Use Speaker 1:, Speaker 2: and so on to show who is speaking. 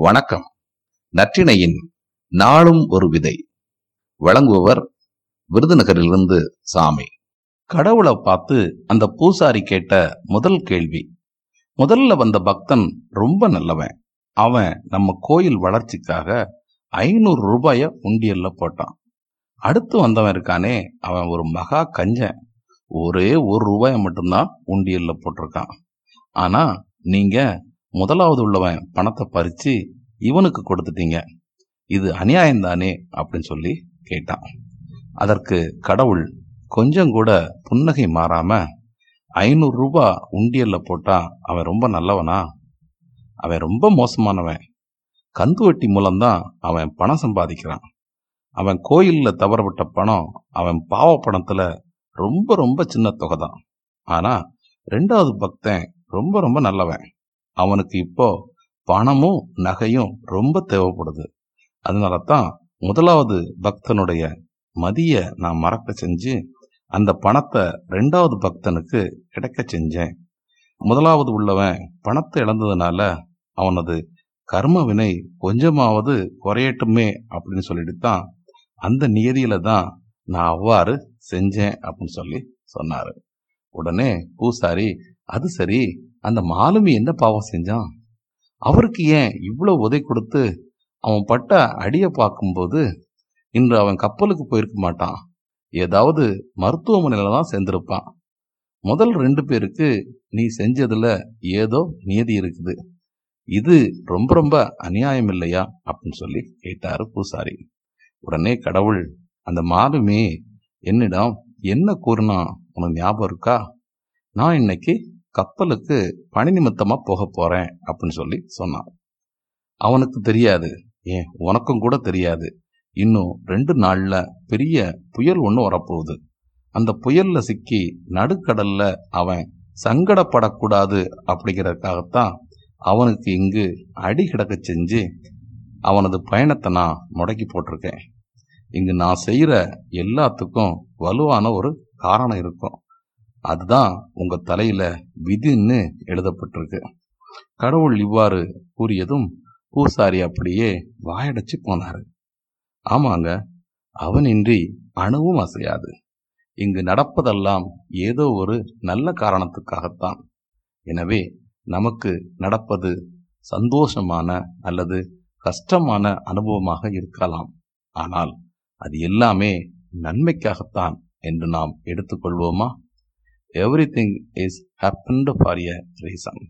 Speaker 1: வணக்கம். நற்றிணையின் நாளும் ஒரு விதை. வழங்குபவர் விருதுநகரிலிருந்து சாமி. கடவுளை பார்த்து அந்த பூசாரி கேட்ட முதல் கேள்வி முதல்ல வந்த பக்தன் ரொம்ப நல்லவன். அவன் நம்ம கோயில் வளர்ச்சிக்காக ஐநூறு ரூபாய உண்டியல்ல போட்டான். அடுத்து வந்தவன் இருக்கானே அவன் ஒரு மகா கஞ்சன். ஒரே ஒரு ரூபாய மட்டும்தான் உண்டியல்ல போட்டிருக்கான். ஆனா நீங்க முதலாவது உள்ளவன் பணத்தை பறிச்சு இவனுக்கு கொடுத்துட்டீங்க. இது அநியாயம் தானே அப்படின்னு சொல்லி கேட்டான். அதற்கு கடவுள் கொஞ்சம் கூட புன்னகை மாறாம ஐநூறு ரூபாய் உண்டியல்ல போட்டா அவன் ரொம்ப நல்லவனா? அவன் ரொம்ப மோசமானவன். கந்து வட்டி மூலம்தான் அவன் பணம் சம்பாதிக்கிறான். அவன் கோயில்ல தவறப்பட்ட பணம் அவன் பாவ பணத்துல ரொம்ப ரொம்ப சின்ன தொகை தான் ஆனா ரெண்டாவது பக்தன் ரொம்ப ரொம்ப நல்லவன். அவனுக்கு இப்போ பணமும் நகையும் ரொம்ப தேவைப்படுது. அதனால தான் முதலாவது பக்தனுடைய மதிய நான் மறக்க செஞ்சு அந்த பணத்தை ரெண்டாவது பக்தனுக்கு கிடைக்க செஞ்சேன். முதலாவது உள்ளவன் பணத்தை இழந்ததுனால அவனது கர்ம வினை கொஞ்சமாவது குறையட்டுமே அப்படின்னு சொல்லிட்டு தான் அந்த நியதியில தான் நான் அவ்வாறு செஞ்சேன் அப்படின்னு சொல்லி சொன்னார். உடனே பூசாரி அது சரி அந்த மாலுமி என்ன பாவம் செஞ்சான்? அவருக்கு ஏன் இவ்வளவு உதை கொடுத்து அவன் பட்ட அடியை பார்க்கும்போது இன்று அவன் கப்பலுக்கு போயிருக்க மாட்டான்? ஏதாவது மருத்துவமனையில தான் சேர்ந்திருப்பான். முதல் ரெண்டு பேருக்கு நீ செஞ்சதுல ஏதோ நியதி இருக்குது. இது ரொம்ப ரொம்ப அநியாயம் இல்லையா? அப்படின்னு சொல்லி கேட்டாரு பூசாரி. உடனே கடவுள் அந்த மாலுமி என்னிடம் என்ன கூறினான்? உனக்கு ஞாபகம் இருக்கா? நான் இன்னைக்கு கப்பலுக்கு பணி நிமித்தமா போக போறேன் அப்படின்னு சொல்லி சொன்னான். அவனுக்கு தெரியாது. ஏன்? உனக்கும் கூட தெரியாது. இன்னும் ரெண்டு நாள்ல பெரிய புயல் ஒன்று வரப்போகுது. அந்த புயல்ல சிக்கி நடுக்கடல்ல அவன் சங்கடப்படக்கூடாது அப்படிங்கிறதுக்காகத்தான் அவனுக்கு இங்கு அடி கிடக்க செஞ்சு அவனது பயணத்தை நான் முடக்கி போட்டிருக்கேன். இங்கு நான் செய்யற எல்லாத்துக்கும் வலுவான ஒரு காரணம் இருக்கும். அதுதான் உங்க தலையில விதின்னு எழுதப்பட்டிருக்கு. கடவுள் இவ்வாறு கூறியதும் பூசாரி அப்படியே வாயடைச்சு போனாரு. ஆமாங்க அவனின்றி அணுவும் அசையாது. இங்கு நடப்பதெல்லாம் ஏதோ ஒரு நல்ல காரணத்துக்காகத்தான். எனவே நமக்கு நடப்பது சந்தோஷமான அல்லது கஷ்டமான அனுபவமாக இருக்கலாம். ஆனால் அது எல்லாமே நன்மைக்காகத்தான் என்று நாம் எடுத்துக்கொள்வோமா everything is happened for a reason